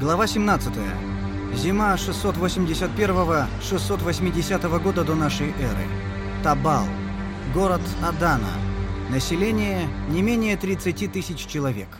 Глава 17. Зима 681-680 года до нашей эры. Табал. Город Адана. Население не менее 30 тысяч человек.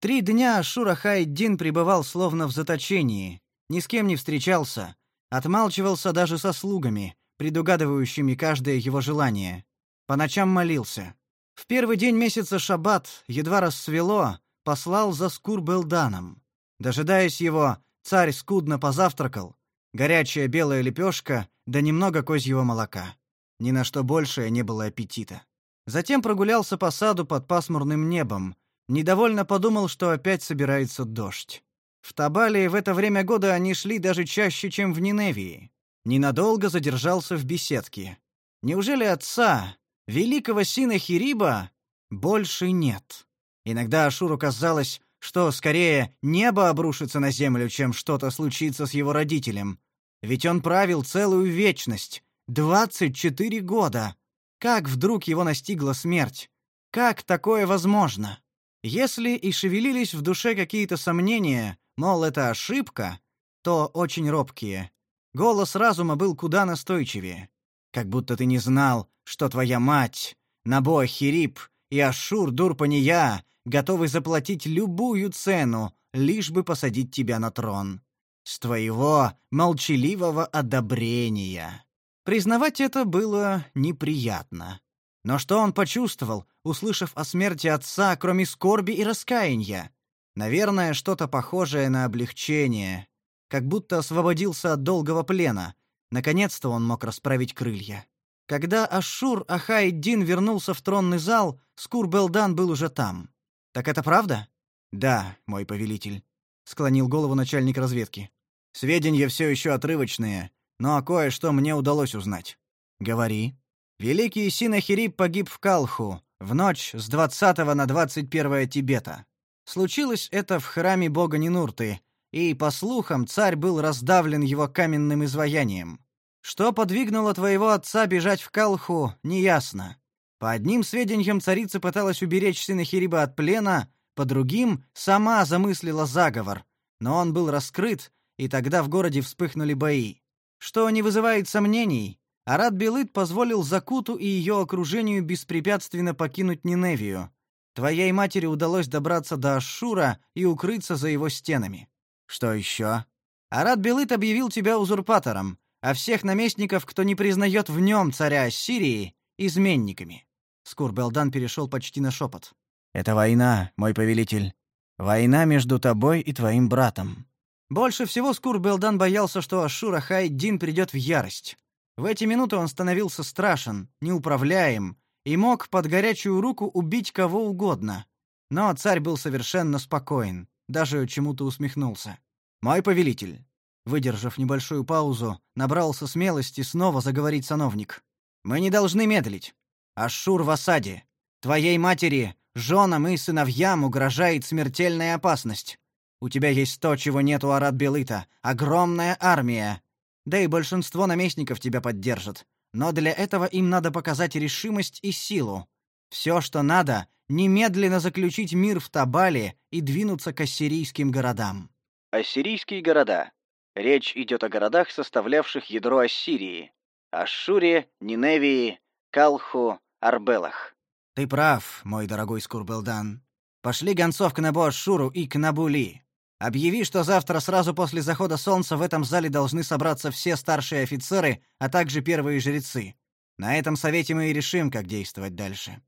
Три дня Ашура Хайддин пребывал словно в заточении, ни с кем не встречался, отмалчивался даже со слугами, предугадывающими каждое его желание. По ночам молился. В первый день месяца Шаббат, едва рассвело, послал за Скурбелданом. Дожидаясь его, царь скудно позавтракал. Горячая белая лепешка, да немного козьего молока. Ни на что большее не было аппетита. Затем прогулялся по саду под пасмурным небом. Недовольно подумал, что опять собирается дождь. В Табале в это время года они шли даже чаще, чем в Ниневии. Ненадолго задержался в беседке. Неужели отца, великого сына Хириба, больше нет? Иногда Ашуру казалось, что скорее небо обрушится на землю, чем что-то случится с его родителем. Ведь он правил целую вечность, двадцать четыре года. Как вдруг его настигла смерть? Как такое возможно? Если и шевелились в душе какие-то сомнения, мол, это ошибка, то очень робкие. Голос разума был куда настойчивее. Как будто ты не знал, что твоя мать, Набо Хирип и Ашур Дурпания готовы заплатить любую цену, лишь бы посадить тебя на трон. С твоего молчаливого одобрения. Признавать это было неприятно. Но что он почувствовал, услышав о смерти отца, кроме скорби и раскаяния? Наверное, что-то похожее на облегчение. Как будто освободился от долгого плена. Наконец-то он мог расправить крылья. Когда Ашур Ахайдин вернулся в тронный зал, Скурбелдан был уже там. Так это правда? Да, мой повелитель, склонил голову начальник разведки. Сведения все еще отрывочные, но кое-что мне удалось узнать. Говори. Великий Синахирип погиб в Калху в ночь с 20 на 21 Тибета. Случилось это в храме бога Нинурты, и, по слухам, царь был раздавлен его каменным изваянием. Что подвигнуло твоего отца бежать в Калху, неясно. По одним сведениям, царица пыталась уберечь сына Хириба от плена, по другим сама замыслила заговор, но он был раскрыт, и тогда в городе вспыхнули бои. Что не вызывает сомнений, Арат Белыт позволил Закуту и ее окружению беспрепятственно покинуть Ниневию. Твоей матери удалось добраться до Ашшура и укрыться за его стенами. Что еще? Арат Белыт объявил тебя узурпатором, а всех наместников, кто не признает в нем царя Ассирии, изменниками. Скурбелдан перешел почти на шепот. «Это война, мой повелитель. Война между тобой и твоим братом». Больше всего Скурбелдан боялся, что Ашура Хайдин придет в ярость. В эти минуты он становился страшен, неуправляем и мог под горячую руку убить кого угодно. Но царь был совершенно спокоен, даже чему-то усмехнулся. «Мой повелитель». Выдержав небольшую паузу, набрался смелости снова заговорить сановник. «Мы не должны медлить. Ашур в осаде. Твоей матери, женам и сыновьям угрожает смертельная опасность. У тебя есть то, чего нет у Арат Белыта — огромная армия. Да и большинство наместников тебя поддержат. Но для этого им надо показать решимость и силу. Все, что надо, немедленно заключить мир в Табале и двинуться к ассирийским городам. Ассирийские города. Речь идет о городах, составлявших ядро Ассирии. Ашшуре, Ниневии, Калху, Арбелах. Ты прав, мой дорогой Скурбелдан. Пошли гонцов к Набу Ашшуру и к Набули. Объяви, что завтра сразу после захода солнца в этом зале должны собраться все старшие офицеры, а также первые жрецы. На этом совете мы и решим, как действовать дальше.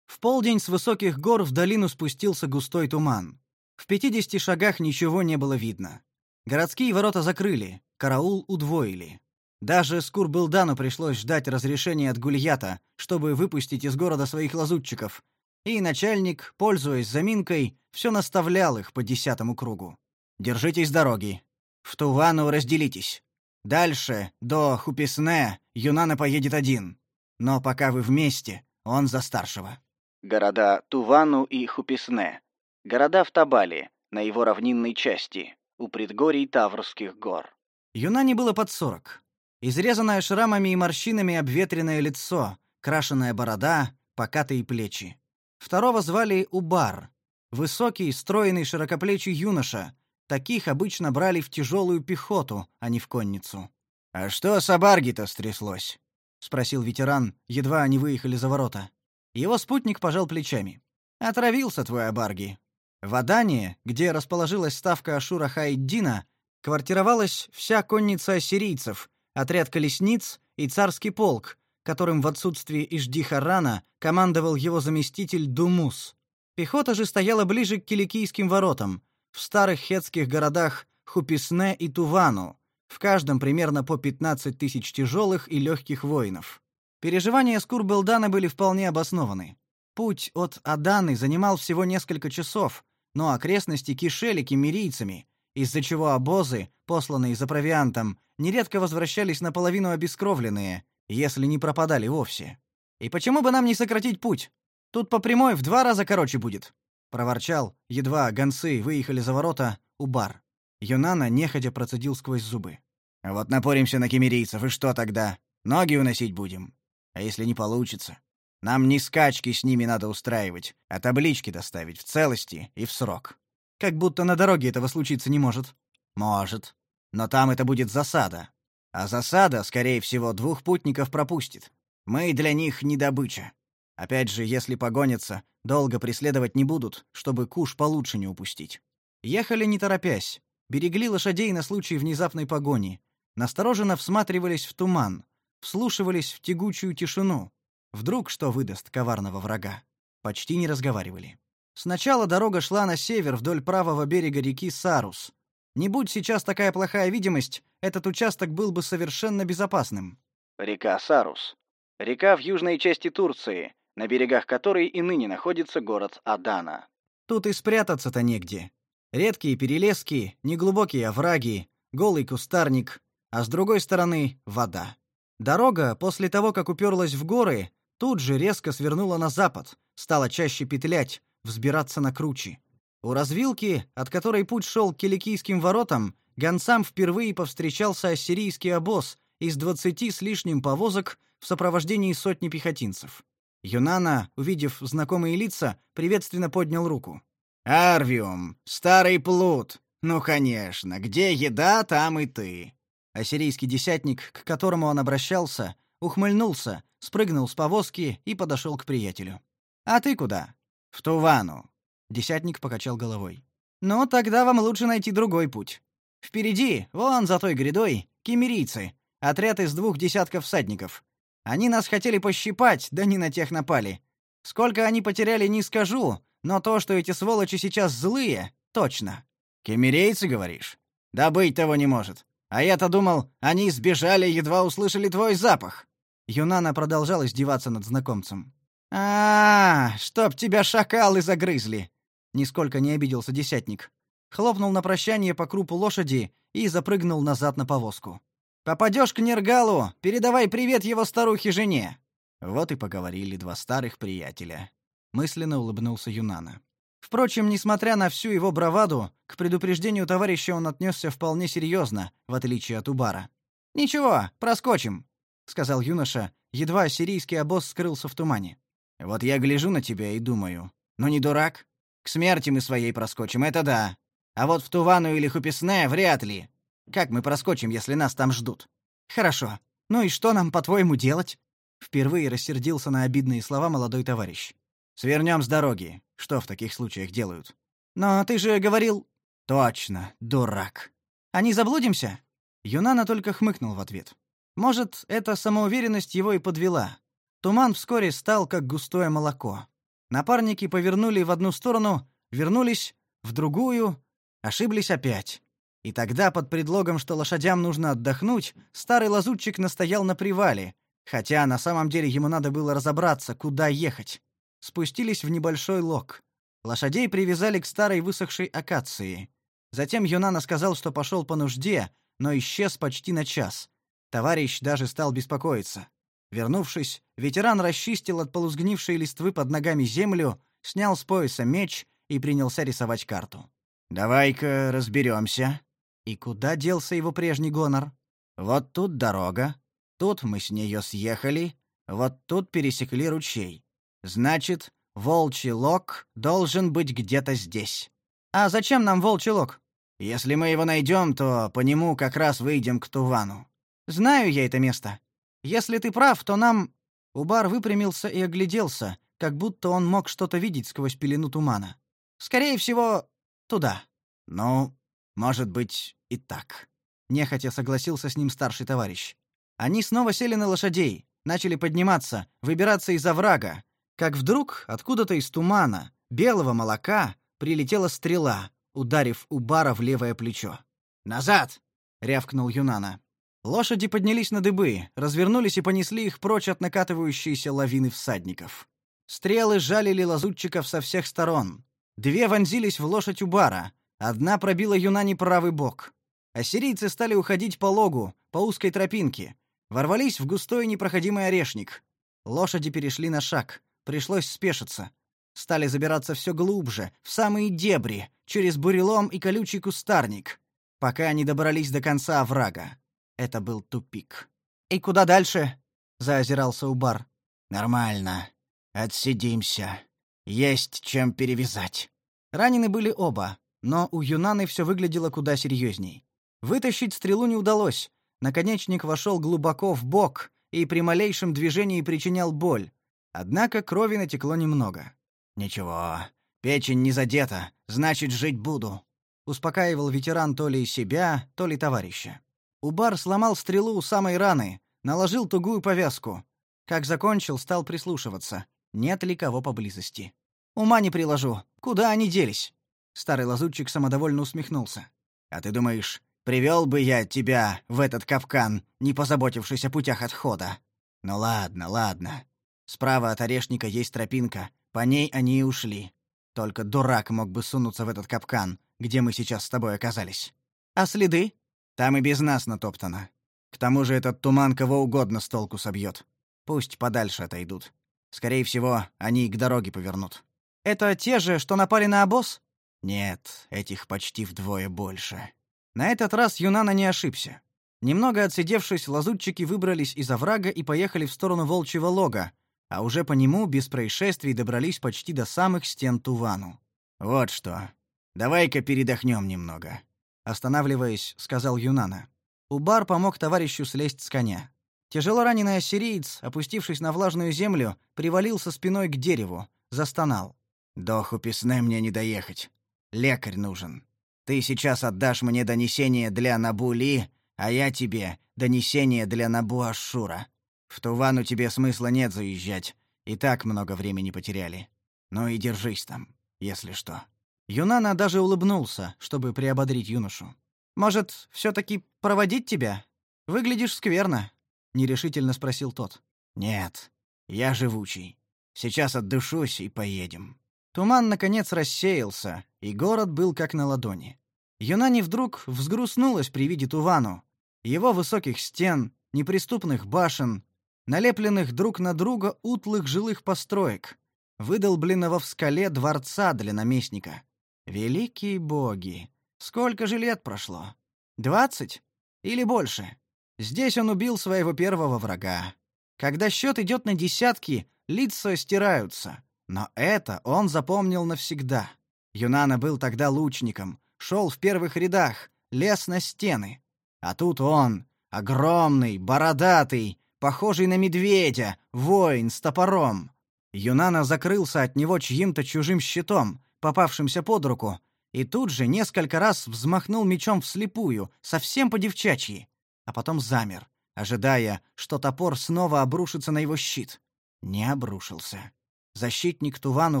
В полдень с высоких гор в долину спустился густой туман. В пятидесяти шагах ничего не было видно. Городские ворота закрыли, караул удвоили. Даже Скурбылдану пришлось ждать разрешения от Гульята, чтобы выпустить из города своих лазутчиков. И начальник, пользуясь заминкой, все наставлял их по десятому кругу. Держитесь дороги. В Тувану разделитесь. Дальше, до Хуписне, Юнана поедет один. Но пока вы вместе, он за старшего. Города Тувану и Хуписне. Города в Табале, на его равнинной части, у предгорий Таврских гор. Юнане было под сорок. Изрезанное шрамами и морщинами обветренное лицо, крашеная борода, покатые плечи. Второго звали Убар. Высокий, стройный, широкоплечий юноша. Таких обычно брали в тяжелую пехоту, а не в конницу. «А что с Абарги-то стряслось?» — спросил ветеран, едва они выехали за ворота. Его спутник пожал плечами. «Отравился твой Абарги». В Адане, где расположилась ставка Ашура Хайддина, квартировалась вся конница ассирийцев, отряд колесниц и царский полк, которым в отсутствие Иждихарана командовал его заместитель Думус. Пехота же стояла ближе к киликийским воротам, в старых хетских городах Хуписне и Тувану, в каждом примерно по 15 тысяч тяжелых и легких воинов. Переживания Скурбелдана были вполне обоснованы. Путь от Аданы занимал всего несколько часов, но окрестности кишели кемерийцами, из-за чего обозы, посланные за провиантом, нередко возвращались наполовину обескровленные, если не пропадали вовсе. «И почему бы нам не сократить путь? Тут по прямой в два раза короче будет», — проворчал, едва гонцы выехали за ворота, у бар. Юнана неходя процедил сквозь зубы. «Вот напоримся на кемерийцев, и что тогда? Ноги уносить будем? А если не получится? Нам не скачки с ними надо устраивать, а таблички доставить в целости и в срок». Как будто на дороге этого случиться не может. Может. Но там это будет засада. А засада, скорее всего, двух путников пропустит. Мы для них не добыча. Опять же, если погонятся, долго преследовать не будут, чтобы куш получше не упустить. Ехали не торопясь, берегли лошадей на случай внезапной погони, настороженно всматривались в туман, вслушивались в тягучую тишину. Вдруг что выдаст коварного врага. Почти не разговаривали. Сначала дорога шла на север вдоль правого берега реки Сарус. Не будь сейчас такая плохая видимость, этот участок был бы совершенно безопасным. Река Сарус. Река в южной части Турции, на берегах которой и ныне находится город Адана. Тут и спрятаться-то негде. Редкие перелески, неглубокие овраги, голый кустарник, а с другой стороны — вода. Дорога, после того, как уперлась в горы, тут же резко свернула на запад, стала чаще петлять, взбираться на кручи. У развилки, от которой путь шел к Киликийским воротам, гонцам впервые повстречался ассирийский обоз из двадцати с лишним повозок в сопровождении сотни пехотинцев. Юнана, увидев знакомые лица, приветственно поднял руку. «Арвиум, старый плут! Ну, конечно, где еда, там и ты!» Ассирийский десятник, к которому он обращался, ухмыльнулся, спрыгнул с повозки и подошел к приятелю. «А ты куда?» В Тувану. Десятник покачал головой. Ну, тогда вам лучше найти другой путь. Впереди, вон за той грядой, кемерийцы, отряд из двух десятков всадников. Они нас хотели пощипать, да не на тех напали. Сколько они потеряли, не скажу, но то, что эти сволочи сейчас злые, точно. Кемерейцы, говоришь? Да быть того не может. А я-то думал, они сбежали, едва услышали твой запах. Юнана продолжала издеваться над знакомцем. А, -а, -а чтоб тебя шакалы загрызли, нисколько не обиделся десятник. Хлопнул на прощание по крупу лошади и запрыгнул назад на повозку. Попадешь к Нергалу, передавай привет его старухе жене. Вот и поговорили два старых приятеля. Мысленно улыбнулся Юнана. Впрочем, несмотря на всю его браваду, к предупреждению товарища он отнесся вполне серьезно, в отличие от Убара. Ничего, проскочим, сказал юноша, едва сирийский обоз скрылся в тумане. Вот я гляжу на тебя и думаю, ну не дурак? К смерти мы своей проскочим, это да. А вот в Тувану или Хуписне вряд ли. Как мы проскочим, если нас там ждут? Хорошо. Ну и что нам, по-твоему, делать? Впервые рассердился на обидные слова молодой товарищ. Свернем с дороги. Что в таких случаях делают? Но ты же говорил... Точно, дурак. А не заблудимся? Юнана только хмыкнул в ответ. Может, эта самоуверенность его и подвела. Туман вскоре стал как густое молоко. Напарники повернули в одну сторону, вернулись в другую, ошиблись опять. И тогда под предлогом, что лошадям нужно отдохнуть, старый лазутчик настоял на привале, хотя на самом деле ему надо было разобраться, куда ехать. Спустились в небольшой лог. Лошадей привязали к старой высохшей акации. Затем Юнана сказал, что пошел по нужде, но исчез почти на час. Товарищ даже стал беспокоиться. Вернувшись, ветеран расчистил от полузгнившей листвы под ногами землю, снял с пояса меч и принялся рисовать карту. «Давай-ка разберемся». И куда делся его прежний гонор? «Вот тут дорога, тут мы с нее съехали, вот тут пересекли ручей. Значит, Волчий лог должен быть где-то здесь. А зачем нам волчий лог? Если мы его найдем, то по нему как раз выйдем к Тувану. Знаю я это место. Если ты прав, то нам Убар выпрямился и огляделся, как будто он мог что-то видеть сквозь пелену тумана. Скорее всего, туда. Ну, может быть, и так. Нехотя согласился с ним старший товарищ. Они снова сели на лошадей, начали подниматься, выбираться из оврага, как вдруг откуда-то из тумана, белого молока, прилетела стрела, ударив Убара в левое плечо. «Назад!» — рявкнул Юнана. Лошади поднялись на дыбы, развернулись и понесли их прочь от накатывающейся лавины всадников. Стрелы жалили лазутчиков со всех сторон. Две вонзились в лошадь Убара, одна пробила Юнани правый бок. Ассирийцы стали уходить по логу, по узкой тропинке, ворвались в густой непроходимый орешник. Лошади перешли на шаг, пришлось спешиться. Стали забираться все глубже, в самые дебри, через бурелом и колючий кустарник, пока они добрались до конца оврага. Это был тупик. «И куда дальше?» — заозирался Убар. «Нормально. Отсидимся. Есть чем перевязать». Ранены были оба, но у Юнаны все выглядело куда серьезней. Вытащить стрелу не удалось. Наконечник вошел глубоко в бок и при малейшем движении причинял боль. Однако крови натекло немного. «Ничего, печень не задета, значит, жить буду», — успокаивал ветеран то ли себя, то ли товарища. Убар сломал стрелу у самой раны, наложил тугую повязку. Как закончил, стал прислушиваться, нет ли кого поблизости. Ума не приложу, куда они делись? Старый лазутчик самодовольно усмехнулся. А ты думаешь, привел бы я тебя в этот капкан, не позаботившись о путях отхода? Ну ладно, ладно. Справа от орешника есть тропинка, по ней они и ушли. Только дурак мог бы сунуться в этот капкан, где мы сейчас с тобой оказались. А следы? Там и без нас натоптано. К тому же этот туман кого угодно с толку собьет. Пусть подальше отойдут. Скорее всего, они к дороге повернут. Это те же, что напали на обоз? Нет, этих почти вдвое больше. На этот раз Юнана не ошибся. Немного отсидевшись, лазутчики выбрались из оврага и поехали в сторону волчьего лога, а уже по нему без происшествий добрались почти до самых стен Тувану. Вот что. Давай-ка передохнем немного. Останавливаясь, сказал Юнана. Убар помог товарищу слезть с коня. Тяжело раненый ассириец, опустившись на влажную землю, привалился спиной к дереву, застонал. «Доху писне мне не доехать. Лекарь нужен. Ты сейчас отдашь мне донесение для Набули, а я тебе донесение для Набу Ашура. В Тувану тебе смысла нет заезжать, и так много времени потеряли. Ну и держись там, если что». Юнана даже улыбнулся, чтобы приободрить юношу. «Может, все-таки проводить тебя? Выглядишь скверно», — нерешительно спросил тот. «Нет, я живучий. Сейчас отдышусь и поедем». Туман, наконец, рассеялся, и город был как на ладони. Юнани вдруг взгрустнулась при виде Тувану, его высоких стен, неприступных башен, налепленных друг на друга утлых жилых построек, выдолбленного в скале дворца для наместника. Великие боги! Сколько же лет прошло? Двадцать? Или больше? Здесь он убил своего первого врага. Когда счет идет на десятки, лица стираются. Но это он запомнил навсегда. Юнана был тогда лучником, шел в первых рядах, лез на стены. А тут он, огромный, бородатый, похожий на медведя, воин с топором. Юнана закрылся от него чьим-то чужим щитом, попавшимся под руку, и тут же несколько раз взмахнул мечом вслепую, совсем по-девчачьи, а потом замер, ожидая, что топор снова обрушится на его щит. Не обрушился. Защитник Тувану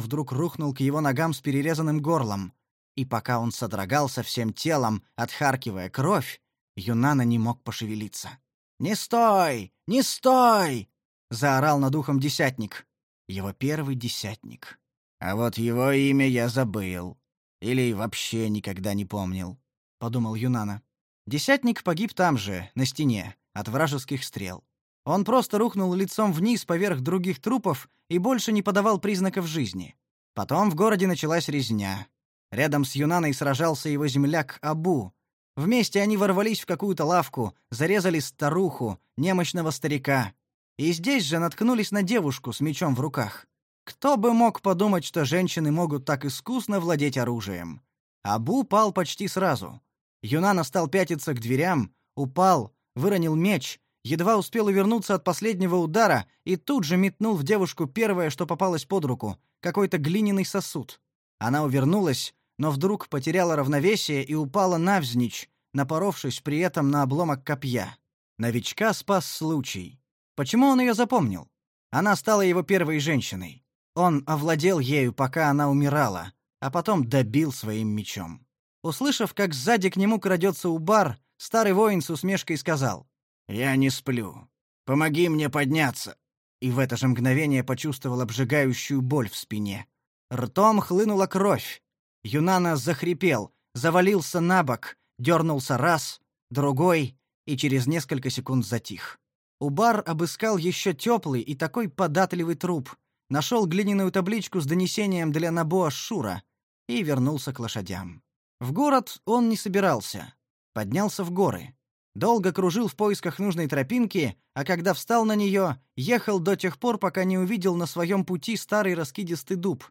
вдруг рухнул к его ногам с перерезанным горлом, и пока он содрогался всем телом, отхаркивая кровь, Юнана не мог пошевелиться. «Не стой! Не стой!» — заорал над ухом десятник. Его первый десятник. А вот его имя я забыл. Или вообще никогда не помнил, подумал Юнана. Десятник погиб там же, на стене, от вражеских стрел. Он просто рухнул лицом вниз поверх других трупов и больше не подавал признаков жизни. Потом в городе началась резня. Рядом с Юнаной сражался его земляк Абу. Вместе они ворвались в какую-то лавку, зарезали старуху, немощного старика. И здесь же наткнулись на девушку с мечом в руках. Кто бы мог подумать, что женщины могут так искусно владеть оружием? Абу пал почти сразу. Юнана стал пятиться к дверям, упал, выронил меч, едва успел увернуться от последнего удара и тут же метнул в девушку первое, что попалось под руку какой-то глиняный сосуд. Она увернулась, но вдруг потеряла равновесие и упала навзничь, напоровшись при этом на обломок копья. Новичка спас случай. Почему он ее запомнил? Она стала его первой женщиной. Он овладел ею, пока она умирала, а потом добил своим мечом. Услышав, как сзади к нему крадется Убар, старый воин с усмешкой сказал: "Я не сплю. Помоги мне подняться". И в это же мгновение почувствовал обжигающую боль в спине. Ртом хлынула кровь. Юнана захрипел, завалился на бок, дернулся раз, другой и через несколько секунд затих. Убар обыскал еще теплый и такой податливый труп, нашел глиняную табличку с донесением для Набоа Шура и вернулся к лошадям. В город он не собирался. Поднялся в горы. Долго кружил в поисках нужной тропинки, а когда встал на нее, ехал до тех пор, пока не увидел на своем пути старый раскидистый дуб,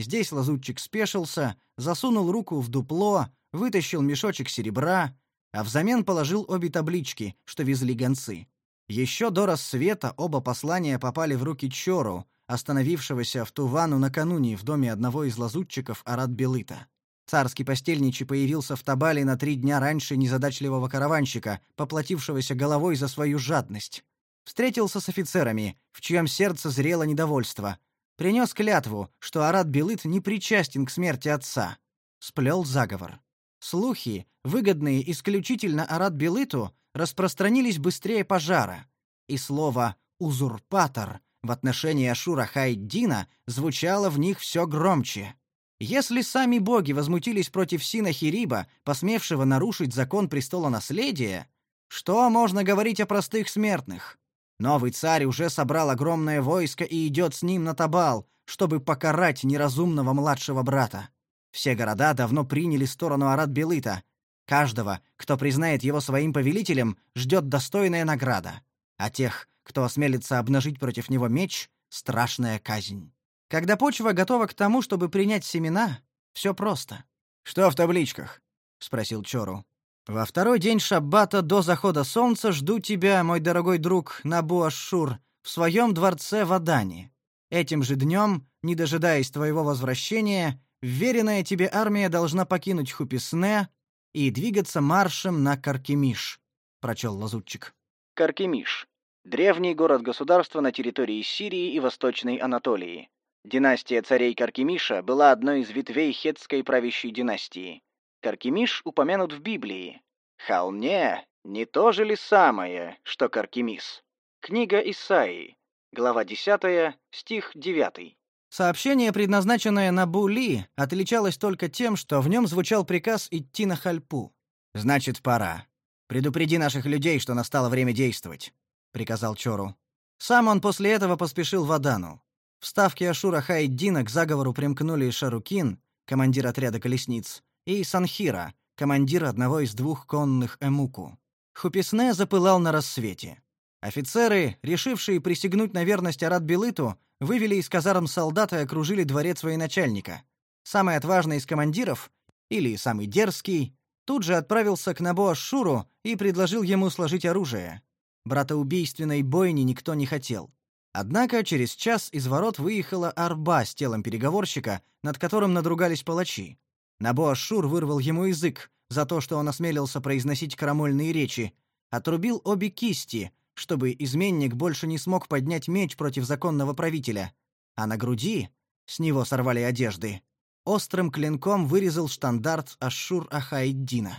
Здесь лазутчик спешился, засунул руку в дупло, вытащил мешочек серебра, а взамен положил обе таблички, что везли гонцы. Еще до рассвета оба послания попали в руки Чору, остановившегося в Тувану накануне в доме одного из лазутчиков Арат-Белыта. Царский постельничий появился в Табале на три дня раньше незадачливого караванщика, поплатившегося головой за свою жадность. Встретился с офицерами, в чьем сердце зрело недовольство — принес клятву, что Арат Белыт не причастен к смерти отца. Сплел заговор. Слухи, выгодные исключительно Арат Белыту, распространились быстрее пожара, и слово узурпатор в отношении Ашура Хайддина звучало в них все громче. Если сами боги возмутились против Синахириба, посмевшего нарушить закон престола наследия, что можно говорить о простых смертных? Новый царь уже собрал огромное войско и идет с ним на Табал, чтобы покарать неразумного младшего брата. Все города давно приняли сторону Арат-Белыта. Каждого, кто признает его своим повелителем, ждет достойная награда. А тех, кто осмелится обнажить против него меч, страшная казнь. Когда почва готова к тому, чтобы принять семена, все просто. Что в табличках? спросил Чору. Во второй день шаббата до захода солнца жду тебя, мой дорогой друг Набу-Ашшур, в своем дворце в Адане. Этим же днем, не дожидаясь твоего возвращения, веренная тебе армия должна покинуть Хуписне и двигаться маршем на Каркемиш, прочел лазутчик. Каркемиш древний город-государство на территории Сирии и Восточной Анатолии. Династия царей Каркемиша была одной из ветвей хетской правящей династии. Каркемиш упомянут в Библии. Холне не то же ли самое, что Каркемис? Книга Исаии, глава 10, стих 9. Сообщение, предназначенное на Були, отличалось только тем, что в нем звучал приказ идти на Хальпу. Значит, пора. Предупреди наших людей, что настало время действовать, приказал Чору. Сам он после этого поспешил в Адану. В ставке Ашура Хайддина к заговору примкнули Шарукин, командир отряда колесниц, и Санхира, командир одного из двух конных эмуку. Хуписне запылал на рассвете. Офицеры, решившие присягнуть на верность Арат-Белыту, вывели из казарм солдат и окружили дворец военачальника. Самый отважный из командиров, или самый дерзкий, тут же отправился к Набо-Ашшуру и предложил ему сложить оружие. Братоубийственной бойни никто не хотел. Однако через час из ворот выехала арба с телом переговорщика, над которым надругались палачи. Набо-Ашшур вырвал ему язык за то, что он осмелился произносить крамольные речи, отрубил обе кисти, чтобы изменник больше не смог поднять меч против законного правителя, а на груди, с него сорвали одежды, острым клинком вырезал штандарт Ашшур-Ахайддина.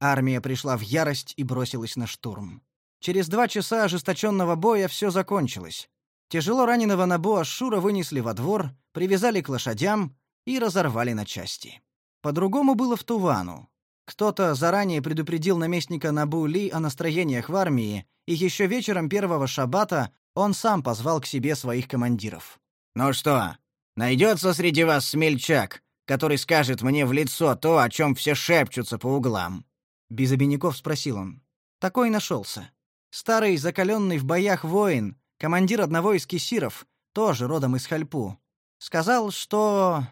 Армия пришла в ярость и бросилась на штурм. Через два часа ожесточенного боя все закончилось. Тяжело раненого Набо Ашшура вынесли во двор, привязали к лошадям и разорвали на части. По-другому было в Тувану. Кто-то заранее предупредил наместника Набу-Ли о настроениях в армии, и еще вечером первого шаббата он сам позвал к себе своих командиров. «Ну что, найдется среди вас смельчак, который скажет мне в лицо то, о чем все шепчутся по углам?» Без обиняков спросил он. Такой нашелся. Старый, закаленный в боях воин, командир одного из кисиров, тоже родом из Хальпу. Сказал, что...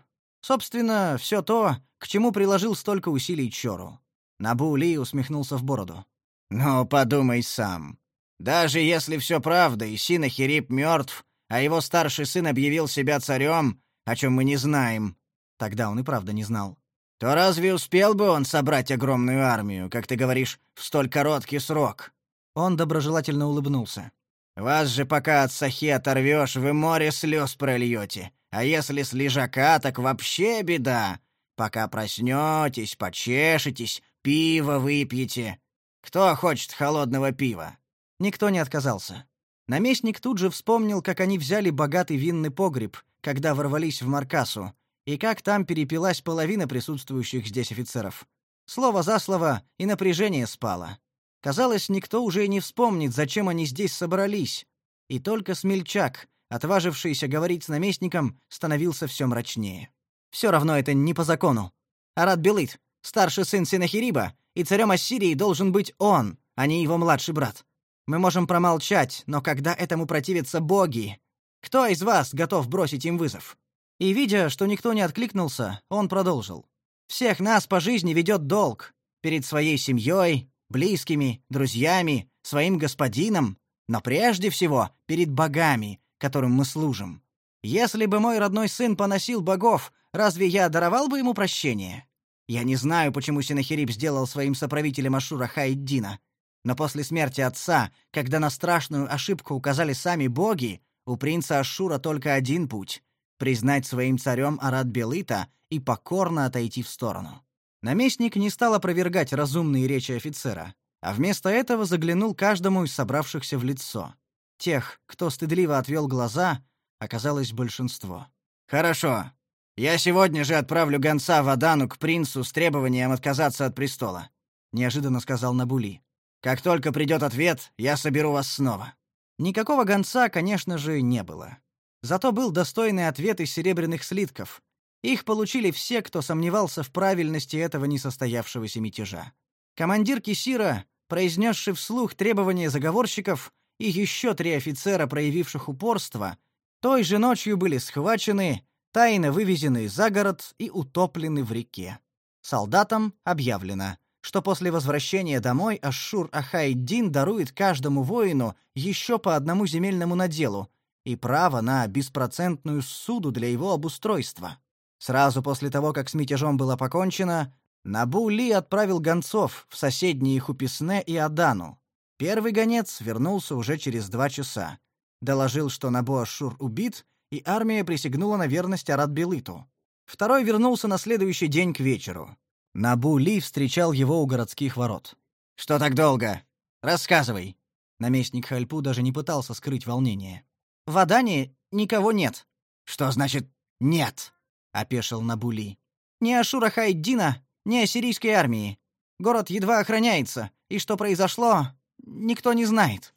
Собственно, все то, к чему приложил столько усилий Чору. Набу Ли усмехнулся в бороду. «Ну, подумай сам. Даже если все правда, и Синахирип мертв, а его старший сын объявил себя царем, о чем мы не знаем, тогда он и правда не знал, то разве успел бы он собрать огромную армию, как ты говоришь, в столь короткий срок? Он доброжелательно улыбнулся. Вас же пока от сахи оторвешь, вы море слез прольете. А если с лежака, так вообще беда. Пока проснетесь, почешетесь, пиво выпьете. Кто хочет холодного пива? Никто не отказался. Наместник тут же вспомнил, как они взяли богатый винный погреб, когда ворвались в Маркасу, и как там перепилась половина присутствующих здесь офицеров. Слово за слово, и напряжение спало. Казалось, никто уже и не вспомнит, зачем они здесь собрались. И только смельчак, отважившийся говорить с наместником, становился все мрачнее. Все равно это не по закону. Арат Белит, старший сын Синахириба, и царем Ассирии должен быть он, а не его младший брат. Мы можем промолчать, но когда этому противятся боги, кто из вас готов бросить им вызов? И видя, что никто не откликнулся, он продолжил: Всех нас по жизни ведет долг перед своей семьей, близкими, друзьями, своим господином, но прежде всего перед богами, которым мы служим. Если бы мой родной сын поносил богов, разве я даровал бы ему прощение? Я не знаю, почему Синахирип сделал своим соправителем Ашура Хайддина, но после смерти отца, когда на страшную ошибку указали сами боги, у принца Ашура только один путь — признать своим царем Арат Белыта и покорно отойти в сторону. Наместник не стал опровергать разумные речи офицера, а вместо этого заглянул каждому из собравшихся в лицо. Тех, кто стыдливо отвел глаза, оказалось большинство. «Хорошо. Я сегодня же отправлю гонца в Адану к принцу с требованием отказаться от престола», — неожиданно сказал Набули. «Как только придет ответ, я соберу вас снова». Никакого гонца, конечно же, не было. Зато был достойный ответ из серебряных слитков. Их получили все, кто сомневался в правильности этого несостоявшегося мятежа. Командир Кисира, произнесший вслух требования заговорщиков, и еще три офицера, проявивших упорство, той же ночью были схвачены, тайно вывезены за город и утоплены в реке. Солдатам объявлено: что после возвращения домой Ашшур Ахайдин дарует каждому воину еще по одному земельному наделу и право на беспроцентную суду для его обустройства. Сразу после того, как с мятежом было покончено, Набу Ли отправил гонцов в соседние Хуписне и Адану. Первый гонец вернулся уже через два часа. Доложил, что Набу Ашур убит, и армия присягнула на верность Арат-Белыту. Второй вернулся на следующий день к вечеру. Набу Ли встречал его у городских ворот. «Что так долго? Рассказывай!» Наместник Хальпу даже не пытался скрыть волнение. «В Адане никого нет». «Что значит «нет»?» — опешил Набу Ли. «Ни Ашура Хайддина, ни ассирийской армии. Город едва охраняется, и что произошло, никто не знает».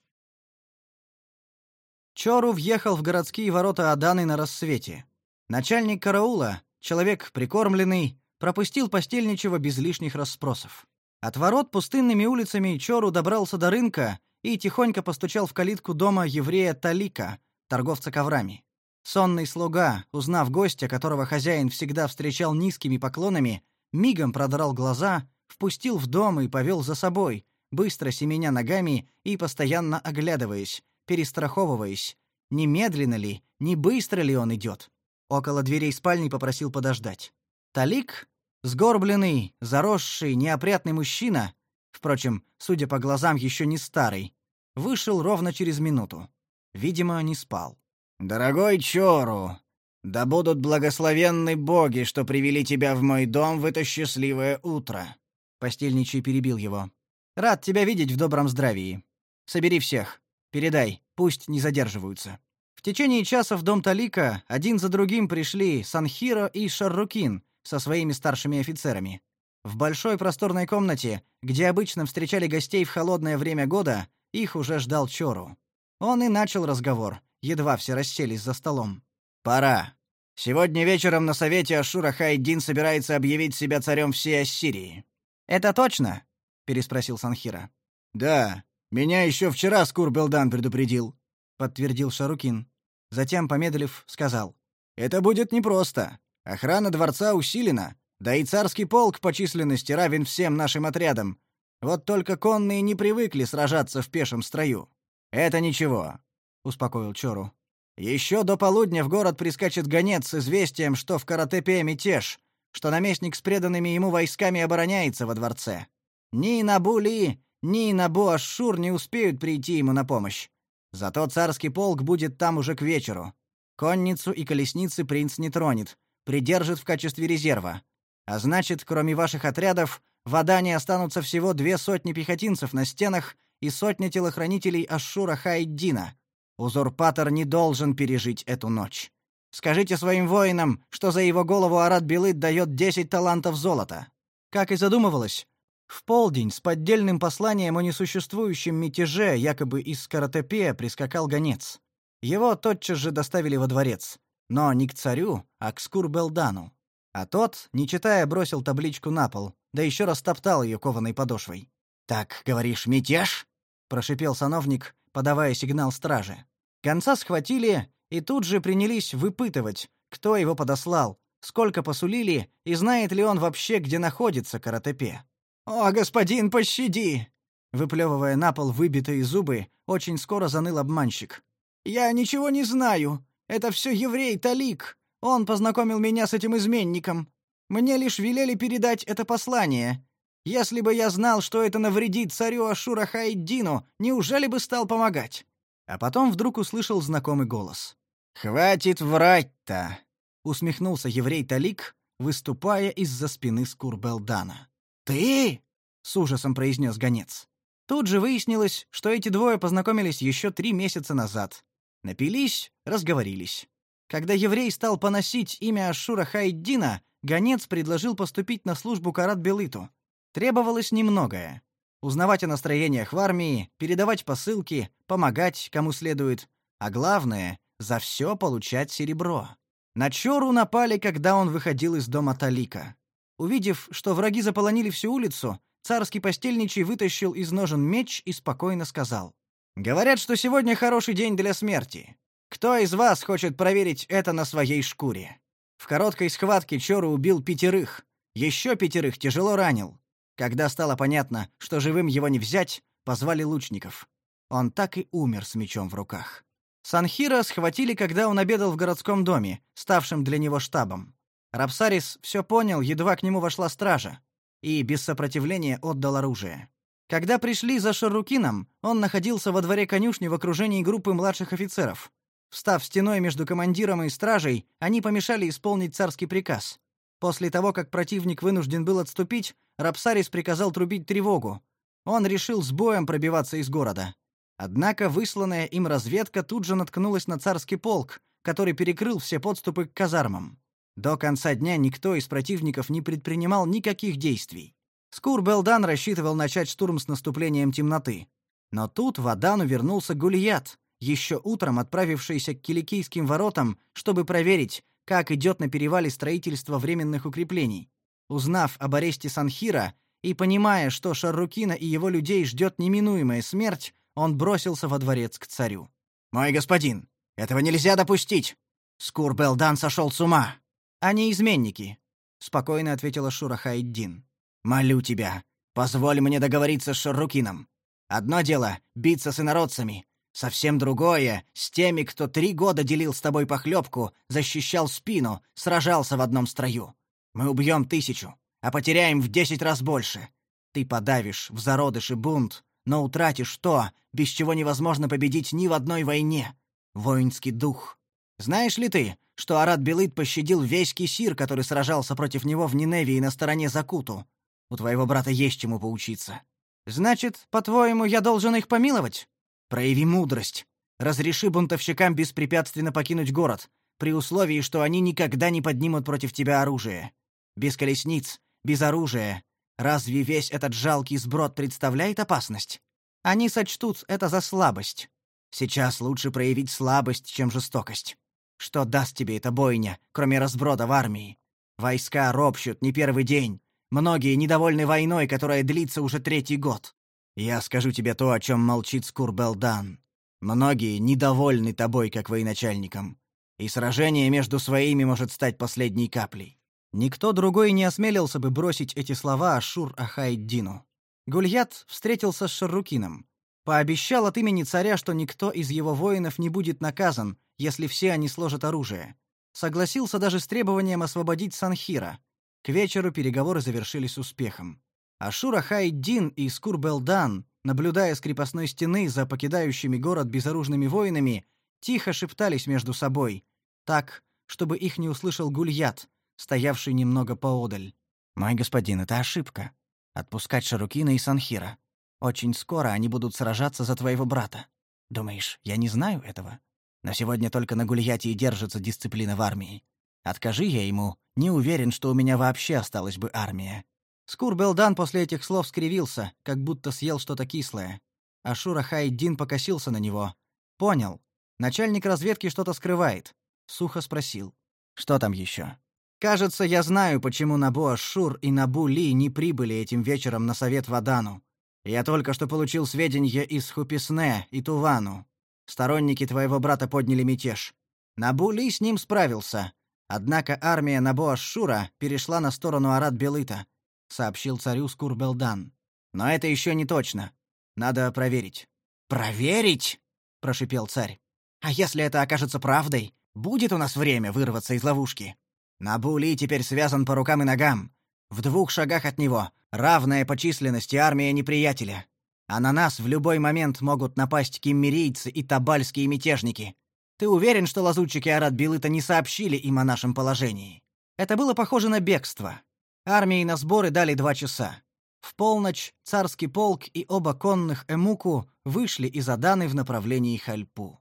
Чору въехал в городские ворота Аданы на рассвете. Начальник караула, человек прикормленный, пропустил постельничего без лишних расспросов. От ворот пустынными улицами Чору добрался до рынка и тихонько постучал в калитку дома еврея Талика, торговца коврами. Сонный слуга, узнав гостя, которого хозяин всегда встречал низкими поклонами, мигом продрал глаза, впустил в дом и повел за собой, быстро семеня ногами и постоянно оглядываясь, перестраховываясь, не медленно ли, не быстро ли он идет. Около дверей спальни попросил подождать. Талик, сгорбленный, заросший, неопрятный мужчина, впрочем, судя по глазам, еще не старый, вышел ровно через минуту. Видимо, не спал. «Дорогой Чору, да будут благословенны боги, что привели тебя в мой дом в это счастливое утро!» Постельничий перебил его. «Рад тебя видеть в добром здравии. Собери всех. Передай, пусть не задерживаются». В течение часа в дом Талика один за другим пришли Санхиро и Шаррукин, со своими старшими офицерами. В большой просторной комнате, где обычно встречали гостей в холодное время года, их уже ждал Чору. Он и начал разговор, едва все расселись за столом. Пора. Сегодня вечером на совете Ашура Хайдин собирается объявить себя царем всей Ассирии. Это точно? переспросил Санхира. Да, меня еще вчера Скурбелдан предупредил, подтвердил Шарукин. Затем, помедлив, сказал: Это будет непросто. Охрана дворца усилена, да и царский полк по численности равен всем нашим отрядам. Вот только конные не привыкли сражаться в пешем строю. Это ничего, успокоил Чору. Еще до полудня в город прискачет гонец с известием, что в Каратепе мятеж, что наместник с преданными ему войсками обороняется во дворце. Ни Набули, ни Набу Ашшур не успеют прийти ему на помощь. Зато царский полк будет там уже к вечеру. Конницу и колесницы принц не тронет, придержит в качестве резерва. А значит, кроме ваших отрядов, в Адане останутся всего две сотни пехотинцев на стенах и сотня телохранителей Ашшура Хайддина. Узурпатор не должен пережить эту ночь. Скажите своим воинам, что за его голову Арат Белыт дает десять талантов золота. Как и задумывалось, в полдень с поддельным посланием о несуществующем мятеже якобы из Каратепе прискакал гонец. Его тотчас же доставили во дворец, но не к царю, а к Скурбелдану. А тот, не читая, бросил табличку на пол, да еще раз топтал ее кованой подошвой. «Так, говоришь, мятеж?» — прошипел сановник, подавая сигнал страже. Гонца схватили и тут же принялись выпытывать, кто его подослал, сколько посулили и знает ли он вообще, где находится Каратепе. «О, господин, пощади!» Выплевывая на пол выбитые зубы, очень скоро заныл обманщик. «Я ничего не знаю. Это все еврей Талик. Он познакомил меня с этим изменником. Мне лишь велели передать это послание. Если бы я знал, что это навредит царю Ашура Хайддину, неужели бы стал помогать?» А потом вдруг услышал знакомый голос. «Хватит врать-то!» — усмехнулся еврей Талик, выступая из-за спины Скурбелдана. «Ты?» — с ужасом произнес гонец. Тут же выяснилось, что эти двое познакомились еще три месяца назад. Напились, разговорились. Когда еврей стал поносить имя Ашура Хайддина, гонец предложил поступить на службу к Арат-Белыту. Требовалось немногое. Узнавать о настроениях в армии, передавать посылки, помогать, кому следует, а главное — за все получать серебро. На Чору напали, когда он выходил из дома Талика. Увидев, что враги заполонили всю улицу, царский постельничий вытащил из ножен меч и спокойно сказал: "Говорят, что сегодня хороший день для смерти. Кто из вас хочет проверить это на своей шкуре?" В короткой схватке Чору убил пятерых, еще пятерых тяжело ранил. Когда стало понятно, что живым его не взять, позвали лучников. Он так и умер с мечом в руках. Санхира схватили, когда он обедал в городском доме, ставшем для него штабом. Рапсарис все понял, едва к нему вошла стража, и без сопротивления отдал оружие. Когда пришли за Шаррукином, он находился во дворе конюшни в окружении группы младших офицеров. Встав стеной между командиром и стражей, они помешали исполнить царский приказ. После того, как противник вынужден был отступить, Рапсарис приказал трубить тревогу. Он решил с боем пробиваться из города. Однако высланная им разведка тут же наткнулась на царский полк, который перекрыл все подступы к казармам. До конца дня никто из противников не предпринимал никаких действий. Скур Белдан рассчитывал начать штурм с наступлением темноты. Но тут в Адану вернулся Гулият, еще утром отправившийся к Киликийским воротам, чтобы проверить, как идет на перевале строительство временных укреплений. Узнав об аресте Санхира и понимая, что Шаррукина и его людей ждет неминуемая смерть, он бросился во дворец к царю. «Мой господин, этого нельзя допустить! Скур Белдан сошел с ума!» Они изменники, спокойно ответила Шура Хайддин. Молю тебя, позволь мне договориться с Шаррукином. Одно дело биться с инородцами, совсем другое с теми, кто три года делил с тобой похлебку, защищал спину, сражался в одном строю. Мы убьем тысячу, а потеряем в десять раз больше. Ты подавишь в зародыше бунт, но утратишь то, без чего невозможно победить ни в одной войне воинский дух. Знаешь ли ты, что Арат Белыт пощадил весь Кисир, который сражался против него в Ниневии на стороне Закуту? У твоего брата есть чему поучиться. Значит, по-твоему, я должен их помиловать? Прояви мудрость. Разреши бунтовщикам беспрепятственно покинуть город, при условии, что они никогда не поднимут против тебя оружие. Без колесниц, без оружия. Разве весь этот жалкий сброд представляет опасность? Они сочтут это за слабость. Сейчас лучше проявить слабость, чем жестокость. Что даст тебе эта бойня, кроме разброда в армии? Войска ропщут не первый день. Многие недовольны войной, которая длится уже третий год. Я скажу тебе то, о чем молчит Скурбелдан. Многие недовольны тобой, как военачальником. и сражение между своими может стать последней каплей. Никто другой не осмелился бы бросить эти слова Ашур Ахайддину. Гульят встретился с Шаррукином. Пообещал от имени царя, что никто из его воинов не будет наказан, если все они сложат оружие. Согласился даже с требованием освободить Санхира. К вечеру переговоры завершились успехом. Ашур Ахайддин и Скурбелдан, наблюдая с крепостной стены за покидающими город безоружными воинами, тихо шептались между собой, так, чтобы их не услышал Гульят, стоявший немного поодаль. «Мой господин, это ошибка. Отпускать Шарукина и Санхира. Очень скоро они будут сражаться за твоего брата. Думаешь, я не знаю этого? Но сегодня только на Гульяте и держится дисциплина в армии. Откажи я ему, не уверен, что у меня вообще осталась бы армия». Скурбелдан после этих слов скривился, как будто съел что-то кислое. Ашура Хайдин покосился на него. Понял. Начальник разведки что-то скрывает. Сухо спросил. «Что там еще?» Кажется, я знаю, почему Набу Ашур и Набу Ли не прибыли этим вечером на совет в Адану. Я только что получил сведения из Хуписне и Тувану. Сторонники твоего брата подняли мятеж. Набу Ли с ним справился. Однако армия Набу Ашура перешла на сторону Арат-Белыта, сообщил царю Скурбелдан. Но это еще не точно. Надо проверить. Проверить? прошипел царь. А если это окажется правдой, будет у нас время вырваться из ловушки. Набули теперь связан по рукам и ногам. В двух шагах от него равная по численности армия неприятеля. А на нас в любой момент могут напасть киммерийцы и табальские мятежники. Ты уверен, что лазутчики Арат-Билыта не сообщили им о нашем положении? Это было похоже на бегство. Армии на сборы дали два часа. В полночь царский полк и оба конных эмуку вышли из Аданы в направлении Хальпу.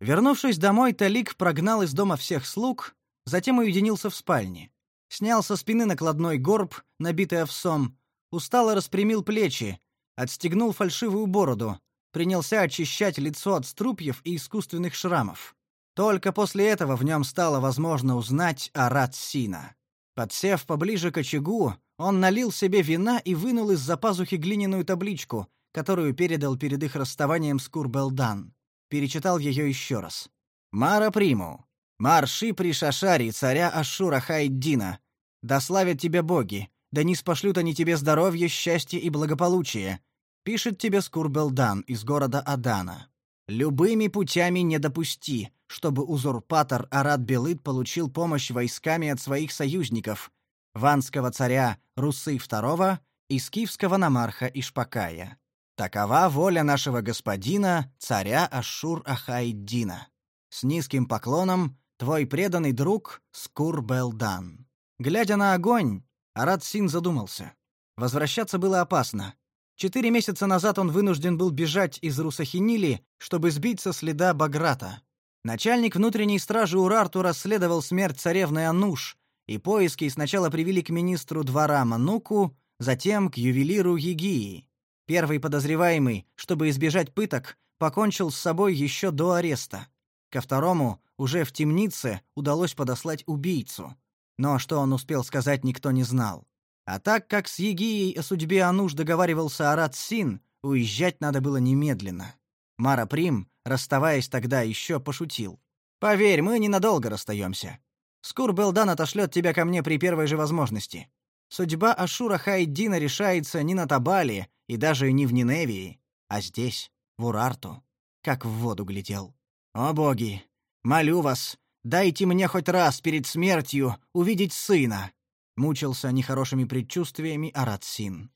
Вернувшись домой, Талик прогнал из дома всех слуг, затем уединился в спальне. Снял со спины накладной горб, набитый овсом, устало распрямил плечи, отстегнул фальшивую бороду, принялся очищать лицо от струпьев и искусственных шрамов. Только после этого в нем стало возможно узнать Арат Сина. Подсев поближе к очагу, он налил себе вина и вынул из-за пазухи глиняную табличку, которую передал перед их расставанием с Курбелдан перечитал ее еще раз. «Мара приму. Марши при Шашари, царя Ашура Хайддина. Да славят тебя боги, да не спошлют они тебе здоровье, счастье и благополучие. Пишет тебе Скурбелдан из города Адана. Любыми путями не допусти, чтобы узурпатор Арат-Белыт получил помощь войсками от своих союзников, ванского царя Русы II и скифского намарха Ишпакая. Такова воля нашего господина, царя Ашур-Ахайддина. С низким поклоном, твой преданный друг Скур-Белдан. Глядя на огонь, Арат-Син задумался. Возвращаться было опасно. Четыре месяца назад он вынужден был бежать из Русахинили, чтобы сбить со следа Баграта. Начальник внутренней стражи Урарту расследовал смерть царевны Ануш, и поиски сначала привели к министру двора Мануку, затем к ювелиру Егии. Первый подозреваемый, чтобы избежать пыток, покончил с собой еще до ареста. Ко второму, уже в темнице, удалось подослать убийцу. Но что он успел сказать, никто не знал. А так как с Егией о судьбе Ануш договаривался Арат Син, уезжать надо было немедленно. Мара Прим, расставаясь тогда, еще пошутил. «Поверь, мы ненадолго расстаемся. Скур Белдан отошлет тебя ко мне при первой же возможности. Судьба Ашура Хайдина решается не на Табале и даже не в Ниневии, а здесь, в Урарту, как в воду глядел. О боги, молю вас, дайте мне хоть раз перед смертью увидеть сына, мучился нехорошими предчувствиями Аратсин.